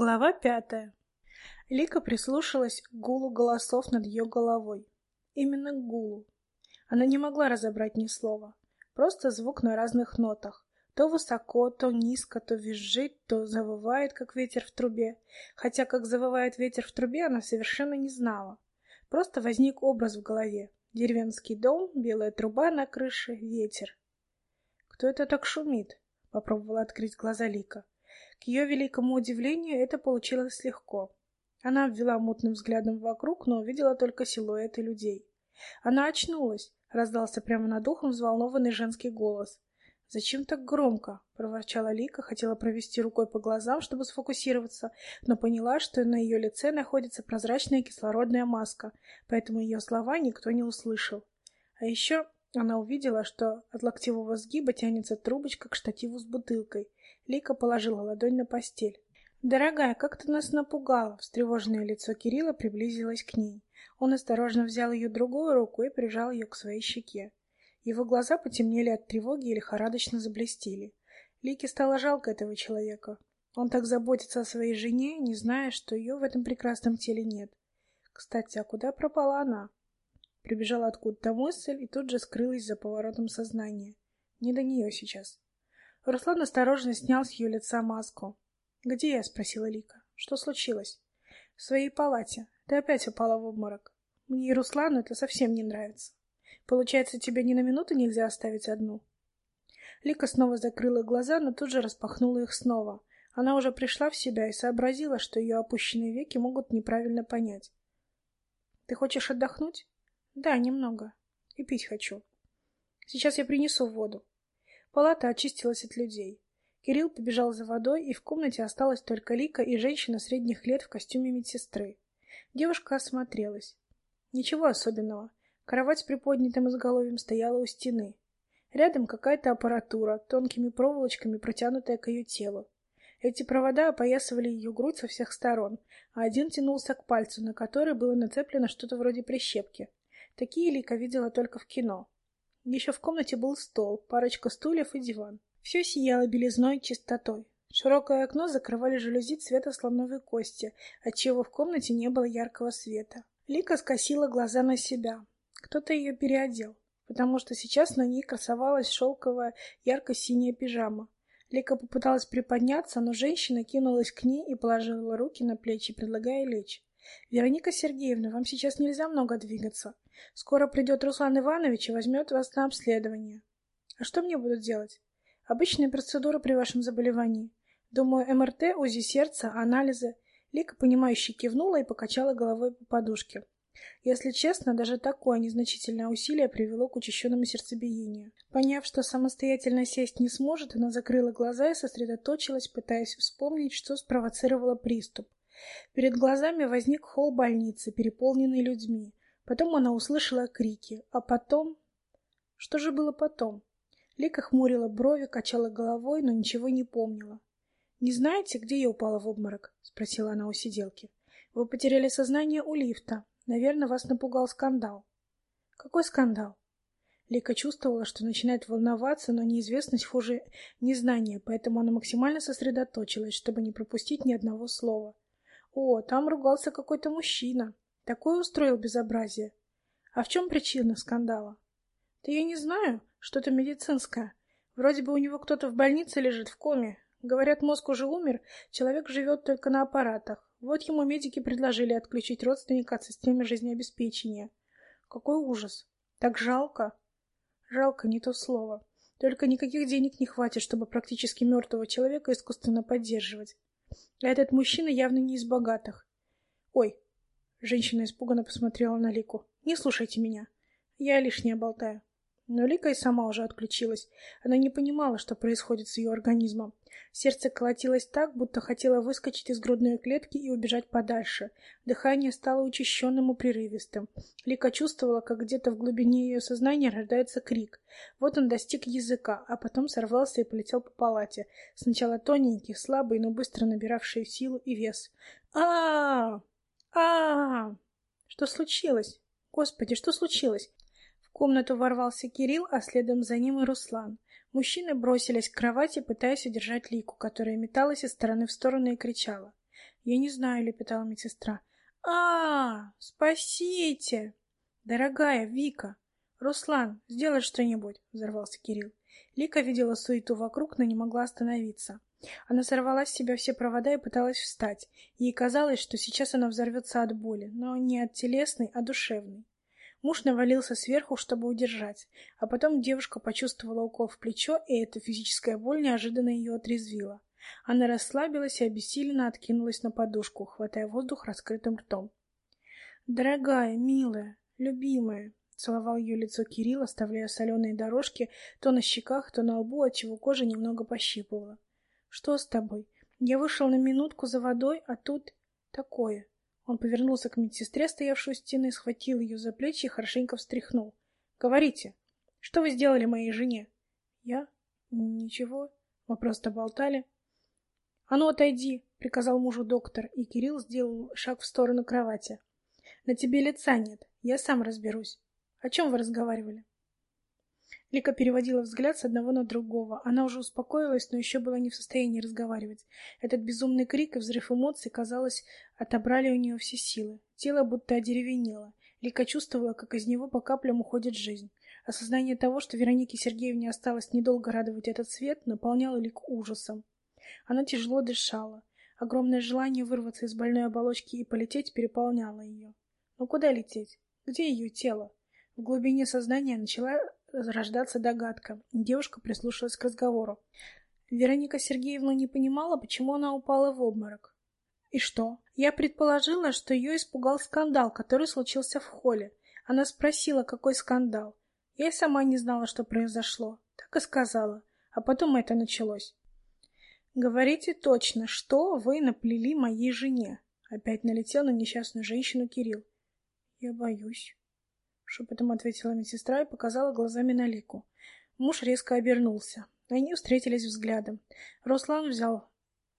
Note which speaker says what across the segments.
Speaker 1: Глава пятая. Лика прислушалась к гулу голосов над ее головой. Именно к гулу. Она не могла разобрать ни слова. Просто звук на разных нотах. То высоко, то низко, то визжит, то завывает, как ветер в трубе. Хотя как завывает ветер в трубе, она совершенно не знала. Просто возник образ в голове. Деревенский дом, белая труба на крыше, ветер. «Кто это так шумит?» — попробовала открыть глаза Лика. К ее великому удивлению это получилось легко. Она обвела мутным взглядом вокруг, но увидела только силуэты людей. Она очнулась. Раздался прямо над ухом взволнованный женский голос. «Зачем так громко?» — проворчала Лика, хотела провести рукой по глазам, чтобы сфокусироваться, но поняла, что на ее лице находится прозрачная кислородная маска, поэтому ее слова никто не услышал. А еще она увидела, что от локтевого сгиба тянется трубочка к штативу с бутылкой. Лика положила ладонь на постель. «Дорогая, как ты нас напугала!» Встревоженное лицо Кирилла приблизилось к ней. Он осторожно взял ее другую руку и прижал ее к своей щеке. Его глаза потемнели от тревоги и лихорадочно заблестели. Лике стало жалко этого человека. Он так заботится о своей жене, не зная, что ее в этом прекрасном теле нет. Кстати, а куда пропала она? Прибежала откуда-то мысль и тут же скрылась за поворотом сознания. Не до нее сейчас. Руслан осторожно снял с ее лица маску. «Где я?» — спросила Лика. «Что случилось?» «В своей палате. Ты опять упала в обморок. Мне и Руслану это совсем не нравится. Получается, тебя ни на минуту нельзя оставить одну?» Лика снова закрыла глаза, но тут же распахнула их снова. Она уже пришла в себя и сообразила, что ее опущенные веки могут неправильно понять. «Ты хочешь отдохнуть?» «Да, немного. И пить хочу. Сейчас я принесу воду». Палата очистилась от людей. Кирилл побежал за водой, и в комнате осталась только Лика и женщина средних лет в костюме медсестры. Девушка осмотрелась. Ничего особенного. Кровать с приподнятым изголовьем стояла у стены. Рядом какая-то аппаратура, тонкими проволочками протянутая к ее телу. Эти провода опоясывали ее грудь со всех сторон, а один тянулся к пальцу, на который было нацеплено что-то вроде прищепки. Такие Лика видела только в кино. Еще в комнате был стол, парочка стульев и диван. Все сияло белизной чистотой. Широкое окно закрывали жалюзи цвета слоновой кости, отчего в комнате не было яркого света. Лика скосила глаза на себя. Кто-то ее переодел, потому что сейчас на ней красовалась шелковая ярко-синяя пижама. Лика попыталась приподняться, но женщина кинулась к ней и положила руки на плечи, предлагая лечь. «Вероника Сергеевна, вам сейчас нельзя много двигаться. Скоро придет Руслан Иванович и возьмет вас на обследование. А что мне будут делать? Обычная процедура при вашем заболевании. Думаю, МРТ, УЗИ сердца, анализы. Лика, понимающе кивнула и покачала головой по подушке. Если честно, даже такое незначительное усилие привело к учащенному сердцебиению. Поняв, что самостоятельно сесть не сможет, она закрыла глаза и сосредоточилась, пытаясь вспомнить, что спровоцировало приступ. Перед глазами возник холл больницы, переполненный людьми. Потом она услышала крики, а потом... Что же было потом? Лика хмурила брови, качала головой, но ничего не помнила. «Не знаете, где я упала в обморок?» — спросила она у сиделки. «Вы потеряли сознание у лифта. Наверное, вас напугал скандал». «Какой скандал?» Лика чувствовала, что начинает волноваться, но неизвестность хуже незнания, поэтому она максимально сосредоточилась, чтобы не пропустить ни одного слова. «О, там ругался какой-то мужчина. Такое устроил безобразие. А в чем причина скандала? Да я не знаю, что-то медицинское. Вроде бы у него кто-то в больнице лежит в коме. Говорят, мозг уже умер, человек живет только на аппаратах. Вот ему медики предложили отключить родственника от системы жизнеобеспечения. Какой ужас. Так жалко. Жалко не то слово. Только никаких денег не хватит, чтобы практически мертвого человека искусственно поддерживать. А этот мужчина явно не из богатых. Ой, Женщина испуганно посмотрела на Лику. «Не слушайте меня. Я лишнее болтаю». Но Лика и сама уже отключилась. Она не понимала, что происходит с ее организмом. Сердце колотилось так, будто хотело выскочить из грудной клетки и убежать подальше. Дыхание стало учащенным и прерывистым. Лика чувствовала, как где-то в глубине ее сознания рождается крик. Вот он достиг языка, а потом сорвался и полетел по палате. Сначала тоненький, слабый, но быстро набиравший силу и вес. а а, -а! а Что случилось? Господи, что случилось? В комнату ворвался Кирилл, а следом за ним и Руслан. Мужчины бросились к кровати, пытаясь удержать Лику, которая металась из стороны в сторону и кричала. «Я не знаю», — лепетала медсестра. а, Спасите!» «Дорогая Вика!» «Руслан, сделай что-нибудь!» — взорвался Кирилл. Лика видела суету вокруг, но не могла остановиться. Она сорвала с себя все провода и пыталась встать. Ей казалось, что сейчас она взорвется от боли, но не от телесной, а душевной. Муж навалился сверху, чтобы удержать, а потом девушка почувствовала укол в плечо, и эта физическая боль неожиданно ее отрезвила. Она расслабилась и обессиленно откинулась на подушку, хватая воздух раскрытым ртом. «Дорогая, милая, любимая!» Целовал ее лицо Кирилл, оставляя соленые дорожки то на щеках, то на лбу, отчего кожа немного пощипывала. «Что с тобой? Я вышел на минутку за водой, а тут такое». Он повернулся к медсестре, стоявшей у стены, схватил ее за плечи и хорошенько встряхнул. «Говорите, что вы сделали моей жене?» «Я? Ничего. Мы просто болтали». «А ну, отойди!» — приказал мужу доктор, и Кирилл сделал шаг в сторону кровати. «На тебе лица нет. Я сам разберусь. О чем вы разговаривали?» Лика переводила взгляд с одного на другого. Она уже успокоилась, но еще была не в состоянии разговаривать. Этот безумный крик и взрыв эмоций, казалось, отобрали у нее все силы. Тело будто одеревенело. Лика чувствовала, как из него по каплям уходит жизнь. Осознание того, что Веронике Сергеевне осталось недолго радовать этот свет, наполняло Лику ужасом. Она тяжело дышала. Огромное желание вырваться из больной оболочки и полететь переполняло ее. Но куда лететь? Где ее тело? В глубине сознания начала рождаться догадка. Девушка прислушалась к разговору. Вероника Сергеевна не понимала, почему она упала в обморок. И что? Я предположила, что ее испугал скандал, который случился в холле. Она спросила, какой скандал. Я сама не знала, что произошло. Так и сказала. А потом это началось. Говорите точно, что вы наплели моей жене? Опять налетел на несчастную женщину Кирилл. Я боюсь. Шепотом ответила медсестра и показала глазами на Лику. Муж резко обернулся. Они встретились взглядом. Руслан взял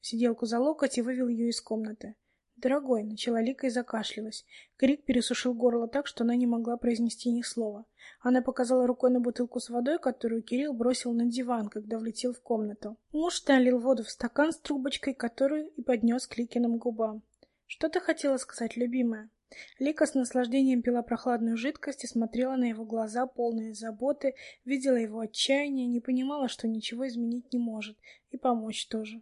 Speaker 1: сиделку за локоть и вывел ее из комнаты. «Дорогой», — начала Лика и закашлялась. Крик пересушил горло так, что она не могла произнести ни слова. Она показала рукой на бутылку с водой, которую Кирилл бросил на диван, когда влетел в комнату. Муж налил воду в стакан с трубочкой, которую и поднес к Ликиным губам. «Что ты хотела сказать, любимая?» Лика с наслаждением пила прохладную жидкость и смотрела на его глаза, полные заботы, видела его отчаяние, не понимала, что ничего изменить не может, и помочь тоже.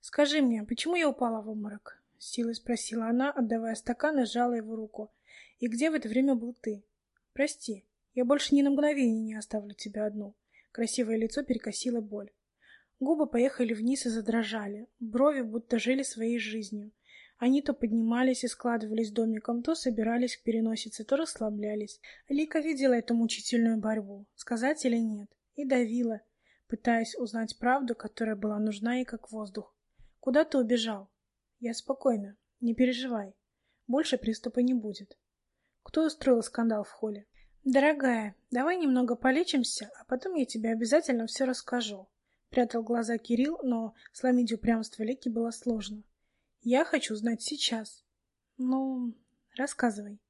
Speaker 1: «Скажи мне, почему я упала в обморок?» — силой спросила она, отдавая стакан и сжала его руку. «И где в это время был ты? Прости, я больше ни на мгновение не оставлю тебя одну». Красивое лицо перекосило боль. Губы поехали вниз и задрожали, брови будто жили своей жизнью. Они то поднимались и складывались домиком, то собирались к переносице, то расслаблялись. Лика видела эту мучительную борьбу, сказать или нет, и давила, пытаясь узнать правду, которая была нужна ей как воздух. «Куда ты убежал?» «Я спокойна, не переживай. Больше приступа не будет». «Кто устроил скандал в холле?» «Дорогая, давай немного полечимся, а потом я тебе обязательно все расскажу». Прятал глаза Кирилл, но сломить упрямство Лики было сложно. Я хочу знать сейчас. Ну, рассказывай.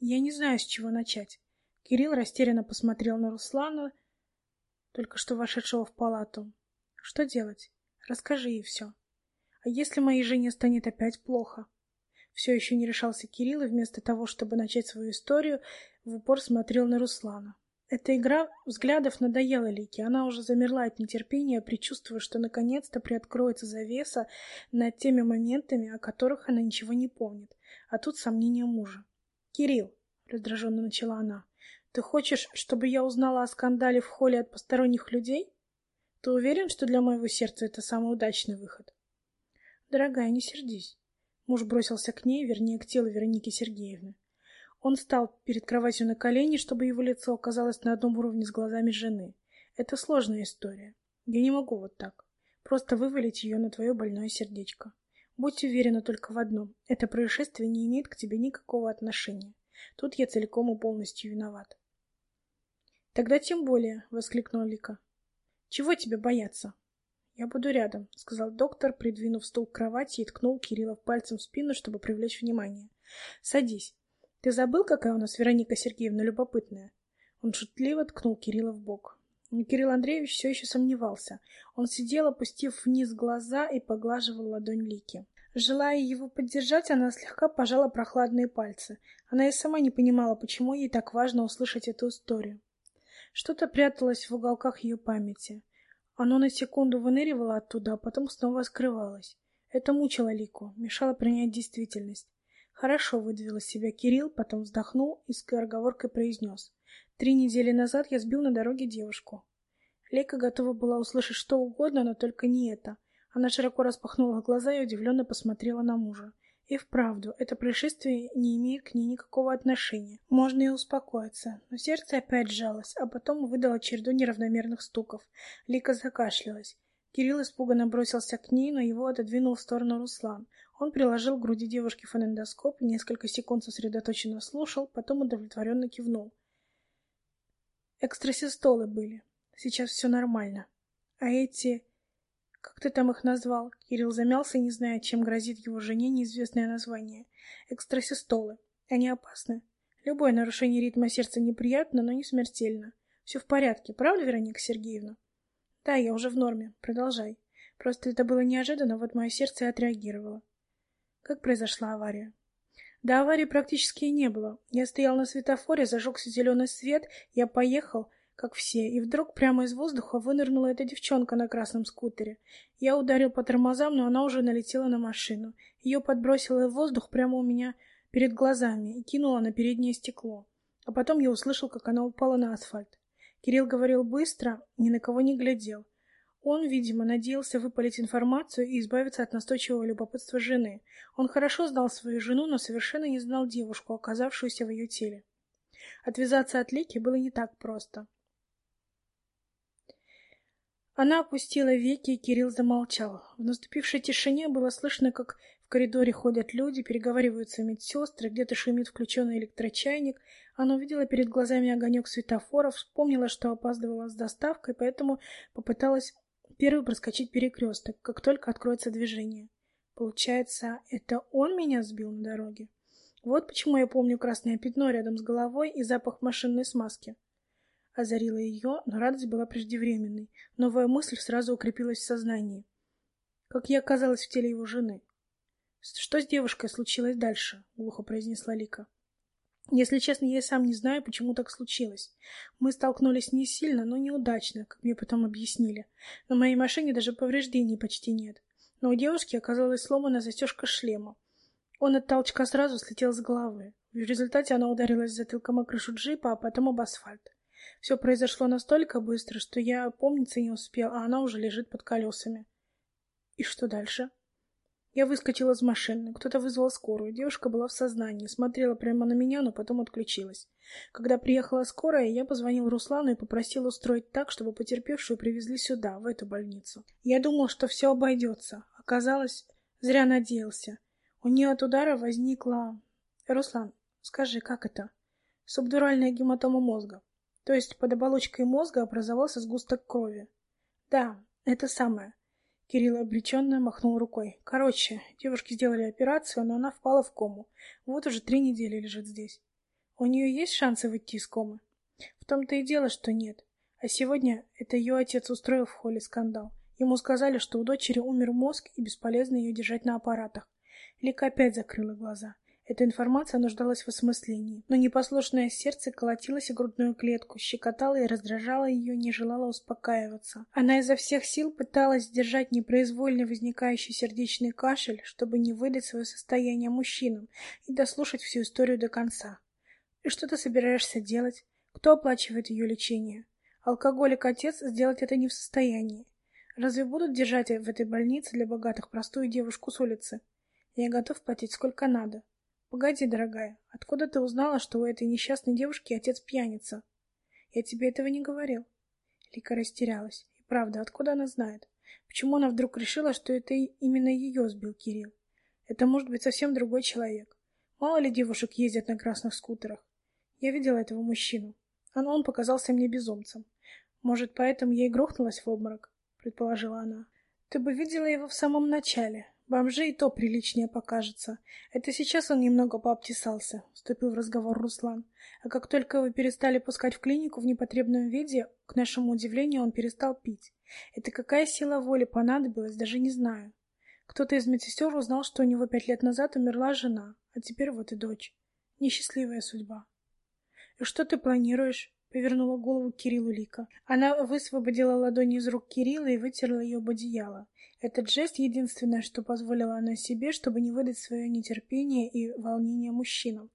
Speaker 1: Я не знаю, с чего начать. Кирилл растерянно посмотрел на Руслана, только что вошедшего в палату. Что делать? Расскажи ей все. А если моей жене станет опять плохо? Все еще не решался Кирилл, и вместо того, чтобы начать свою историю, в упор смотрел на Руслана. Эта игра взглядов надоела Лике. Она уже замерла от нетерпения, предчувствуя, что наконец-то приоткроется завеса над теми моментами, о которых она ничего не помнит. А тут сомнения мужа. «Кирилл», — раздраженно начала она, — «ты хочешь, чтобы я узнала о скандале в холле от посторонних людей? Ты уверен, что для моего сердца это самый удачный выход?» «Дорогая, не сердись». Муж бросился к ней, вернее, к телу Вероники Сергеевны. Он встал перед кроватью на колени, чтобы его лицо оказалось на одном уровне с глазами жены. Это сложная история. Я не могу вот так. Просто вывалить ее на твое больное сердечко. Будь уверена только в одном. Это происшествие не имеет к тебе никакого отношения. Тут я целиком и полностью виноват. Тогда тем более, — воскликнула Лика. Чего тебе бояться? Я буду рядом, — сказал доктор, придвинув стул к кровати и ткнул Кирилла пальцем в спину, чтобы привлечь внимание. Садись. Ты забыл, какая у нас Вероника Сергеевна любопытная? Он шутливо ткнул Кирилла в бок. Но Кирилл Андреевич все еще сомневался. Он сидел, опустив вниз глаза и поглаживал ладонь Лики. Желая его поддержать, она слегка пожала прохладные пальцы. Она и сама не понимала, почему ей так важно услышать эту историю. Что-то пряталось в уголках ее памяти. Оно на секунду выныривало оттуда, а потом снова скрывалось. Это мучило Лику, мешало принять действительность. Хорошо выдавил из себя Кирилл, потом вздохнул и с скороговоркой произнес. Три недели назад я сбил на дороге девушку. Лейка готова была услышать что угодно, но только не это. Она широко распахнула глаза и удивленно посмотрела на мужа. И вправду, это происшествие не имеет к ней никакого отношения. Можно и успокоиться. Но сердце опять сжалось, а потом выдало череду неравномерных стуков. Лика закашлялась. Кирилл испуганно бросился к ней, но его отодвинул в сторону Руслан. Он приложил к груди девушки фонендоскоп, несколько секунд сосредоточенно слушал, потом удовлетворенно кивнул. Экстрасистолы были. Сейчас все нормально. А эти... Как ты там их назвал? Кирилл замялся, не зная, чем грозит его жене неизвестное название. Экстрасистолы. Они опасны. Любое нарушение ритма сердца неприятно, но не смертельно. Все в порядке, правда, Вероника Сергеевна? Да, я уже в норме. Продолжай. Просто это было неожиданно, вот мое сердце и отреагировало. Как произошла авария? До аварии практически не было. Я стоял на светофоре, зажегся зеленый свет, я поехал, как все, и вдруг прямо из воздуха вынырнула эта девчонка на красном скутере. Я ударил по тормозам, но она уже налетела на машину. Ее подбросило в воздух прямо у меня перед глазами и кинула на переднее стекло. А потом я услышал, как она упала на асфальт. Кирилл говорил быстро, ни на кого не глядел. Он, видимо, надеялся выпалить информацию и избавиться от настойчивого любопытства жены. Он хорошо знал свою жену, но совершенно не знал девушку, оказавшуюся в ее теле. Отвязаться от Лики было не так просто. Она опустила веки, и Кирилл замолчал. В наступившей тишине было слышно, как в коридоре ходят люди, переговариваются медсестры, где-то шумит включенный электрочайник. Она увидела перед глазами огонек светофора, вспомнила, что опаздывала с доставкой, поэтому попыталась первой проскочить перекресток, как только откроется движение. Получается, это он меня сбил на дороге? Вот почему я помню красное пятно рядом с головой и запах машинной смазки озарила ее, но радость была преждевременной. Новая мысль сразу укрепилась в сознании. Как я оказалась в теле его жены. «Что с девушкой случилось дальше?» — глухо произнесла Лика. «Если честно, я и сам не знаю, почему так случилось. Мы столкнулись не сильно, но неудачно, как мне потом объяснили. На моей машине даже повреждений почти нет. Но у девушки оказалась сломана застежка шлема. Он от толчка сразу слетел с головы. В результате она ударилась затылком о крышу джипа, а потом об асфальт. Все произошло настолько быстро, что я помниться не успел, а она уже лежит под колесами. И что дальше? Я выскочила из машины. Кто-то вызвал скорую. Девушка была в сознании, смотрела прямо на меня, но потом отключилась. Когда приехала скорая, я позвонил Руслану и попросил устроить так, чтобы потерпевшую привезли сюда, в эту больницу. Я думал, что все обойдется. Оказалось, зря надеялся. У нее от удара возникла... Руслан, скажи, как это? Субдуральная гематома мозга. То есть под оболочкой мозга образовался сгусток крови. Да, это самое. Кирилл обреченно махнул рукой. Короче, девушке сделали операцию, но она впала в кому. Вот уже три недели лежит здесь. У нее есть шансы выйти из комы? В том-то и дело, что нет. А сегодня это ее отец устроил в холле скандал. Ему сказали, что у дочери умер мозг и бесполезно ее держать на аппаратах. Лика опять закрыла глаза. Эта информация нуждалась в осмыслении, но непослушное сердце колотилось о грудную клетку, щекотало и раздражало ее, не желало успокаиваться. Она изо всех сил пыталась сдержать непроизвольно возникающий сердечный кашель, чтобы не выдать свое состояние мужчинам и дослушать всю историю до конца. И что ты собираешься делать? Кто оплачивает ее лечение? Алкоголик-отец сделать это не в состоянии. Разве будут держать в этой больнице для богатых простую девушку с улицы? Я готов платить сколько надо. Погоди, дорогая, откуда ты узнала, что у этой несчастной девушки отец пьяница? Я тебе этого не говорил. Лика растерялась. И правда, откуда она знает? Почему она вдруг решила, что это именно ее сбил Кирилл? Это может быть совсем другой человек. Мало ли девушек ездят на красных скутерах. Я видела этого мужчину. А он показался мне безумцем. Может, поэтому я и грохнулась в обморок, предположила она. Ты бы видела его в самом начале. Бомжи и то приличнее покажется. Это сейчас он немного пообтесался, — вступил в разговор Руслан. А как только вы перестали пускать в клинику в непотребном виде, к нашему удивлению, он перестал пить. Это какая сила воли понадобилась, даже не знаю. Кто-то из медсестер узнал, что у него пять лет назад умерла жена, а теперь вот и дочь. Несчастливая судьба. И что ты планируешь? Повернула голову Кириллу Лика. Она высвободила ладони из рук Кирилла и вытерла ее об одеяло. Этот жест — единственное, что позволила она себе, чтобы не выдать свое нетерпение и волнение мужчинам.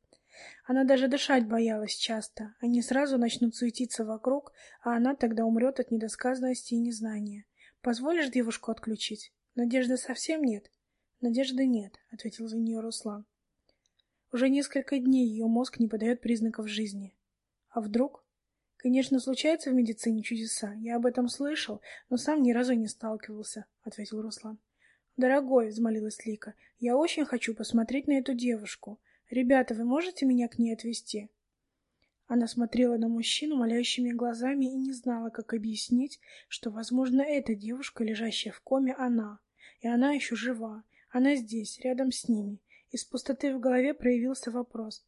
Speaker 1: Она даже дышать боялась часто. Они сразу начнут суетиться вокруг, а она тогда умрет от недосказанности и незнания. «Позволишь девушку отключить?» «Надежды совсем нет?» «Надежды нет», — ответил за нее Руслан. Уже несколько дней ее мозг не подает признаков жизни. А вдруг? Конечно, случаются в медицине чудеса. Я об этом слышал, но сам ни разу не сталкивался, ответил Руслан. Дорогой, взмолилась Лика, я очень хочу посмотреть на эту девушку. Ребята, вы можете меня к ней отвезти? Она смотрела на мужчину молящими глазами и не знала, как объяснить, что, возможно, эта девушка, лежащая в коме, она. И она еще жива. Она здесь, рядом с ними. Из пустоты в голове проявился вопрос.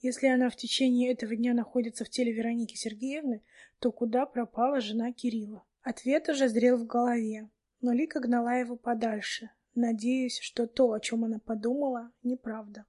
Speaker 1: Если она в течение этого дня находится в теле Вероники Сергеевны, то куда пропала жена Кирилла? Ответ уже зрел в голове, но Лика гнала его подальше, надеясь, что то, о чем она подумала, неправда.